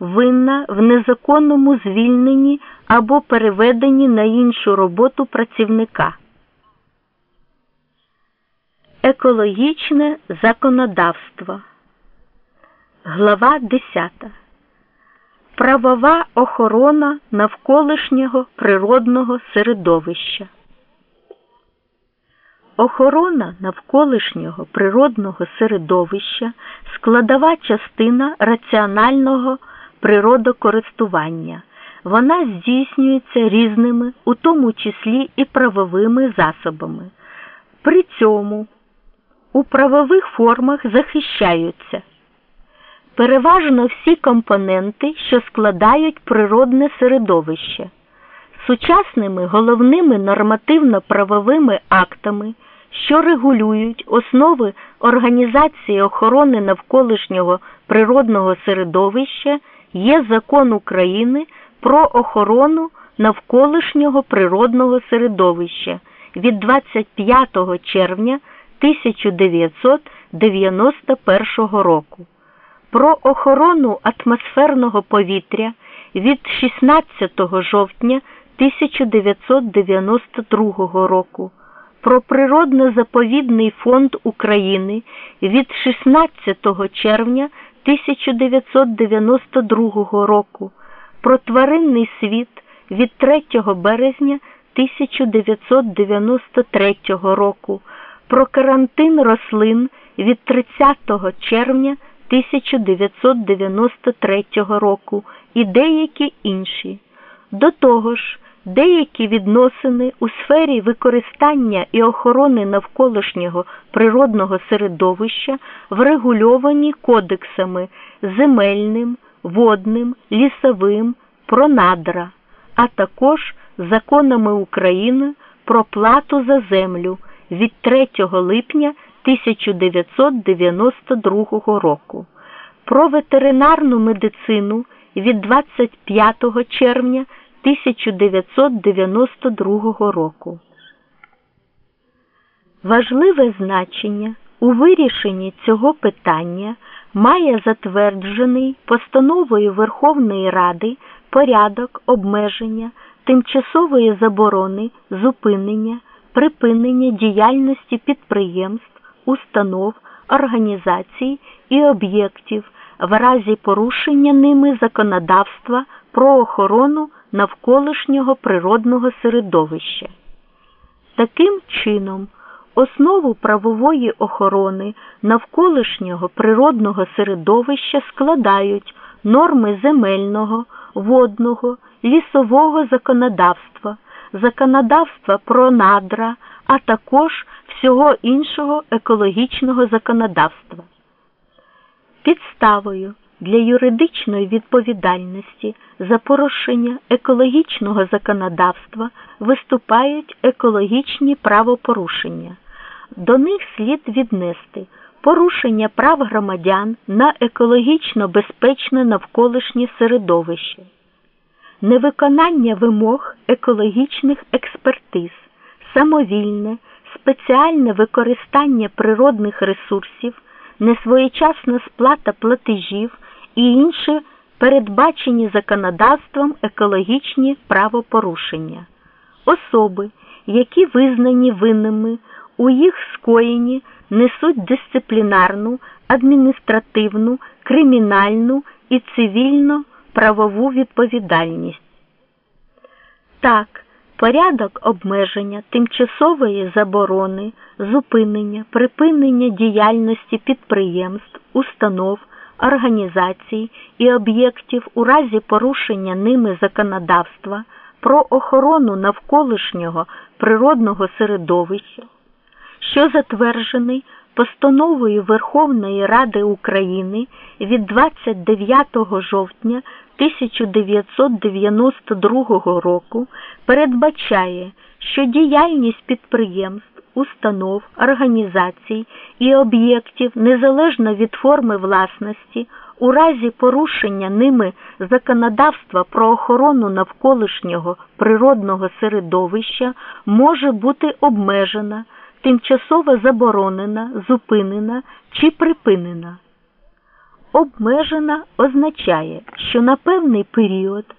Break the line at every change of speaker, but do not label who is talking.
винна в незаконному звільненні або переведенні на іншу роботу працівника. Екологічне законодавство. Глава 10. Правова охорона навколишнього природного середовища. Охорона навколишнього природного середовища складова частина раціонального природокористування. Вона здійснюється різними, у тому числі і правовими засобами. При цьому у правових формах захищаються переважно всі компоненти, що складають природне середовище. Сучасними головними нормативно-правовими актами, що регулюють основи організації охорони навколишнього природного середовища, є закон України про охорону навколишнього природного середовища від 25 червня 1991 року, про охорону атмосферного повітря від 16 жовтня 1992 року, про природно-заповідний фонд України від 16 червня 1992 року, про тваринний світ від 3 березня 1993 року, про карантин рослин від 30 червня 1993 року і деякі інші. До того ж, деякі відносини у сфері використання і охорони навколишнього природного середовища врегульовані кодексами земельним, водним, лісовим, про надра, а також законами України про плату за землю від 3 липня 1992 року, про ветеринарну медицину від 25 червня 1992 року. Важливе значення у вирішенні цього питання має затверджений постановою Верховної Ради порядок обмеження тимчасової заборони зупинення, припинення діяльності підприємств, установ, організацій і об'єктів в разі порушення ними законодавства про охорону навколишнього природного середовища. Таким чином, основу правової охорони навколишнього природного середовища складають норми земельного, водного, лісового законодавства, законодавства про надра, а також всього іншого екологічного законодавства. Підставою для юридичної відповідальності за порушення екологічного законодавства виступають екологічні правопорушення. До них слід віднести порушення прав громадян на екологічно безпечне навколишнє середовище, невиконання вимог екологічних експертиз, самовільне, спеціальне використання природних ресурсів, несвоєчасна сплата платежів і інші передбачені законодавством екологічні правопорушення, особи, які визнані винними у їх скоєнні несуть дисциплінарну, адміністративну, кримінальну і цивільно правову відповідальність. Так, порядок обмеження тимчасової заборони, зупинення, припинення діяльності підприємств, установ, організацій і об'єктів у разі порушення ними законодавства про охорону навколишнього природного середовища, що затверджений постановою Верховної Ради України від 29 жовтня 1992 року передбачає, що діяльність підприємств, установ, організацій і об'єктів незалежно від форми власності у разі порушення ними законодавства про охорону навколишнього природного середовища може бути обмежена, тимчасово заборонена, зупинена чи припинена. обмежена означає, що на певний період